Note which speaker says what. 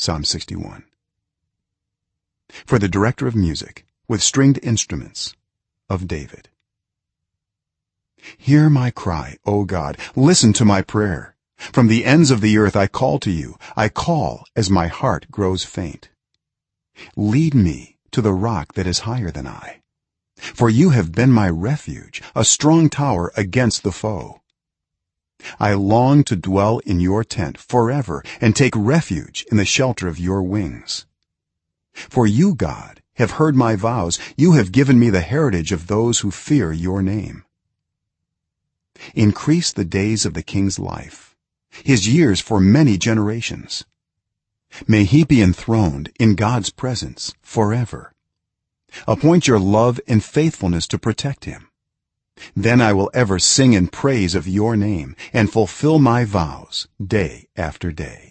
Speaker 1: psalm 61 for the director of music with stringed instruments of david. Hear my cry o god. Listen to my prayer. From the ends of the earth i call to you. I call as my heart grows faint. Lead me to the rock that is higher than i. For you have been my refuge a strong tower against the foe i long to dwell in your tent forever and take refuge in the shelter of your wings. For you god have heard my vows. You have given me the heritage of those who fear your name. Increase the days of the king's life his years for many generations. May he be enthroned in god's presence forever. Appoint your love and faithfulness to protect him then i will ever sing in praise of your name and fulfill my vows day after day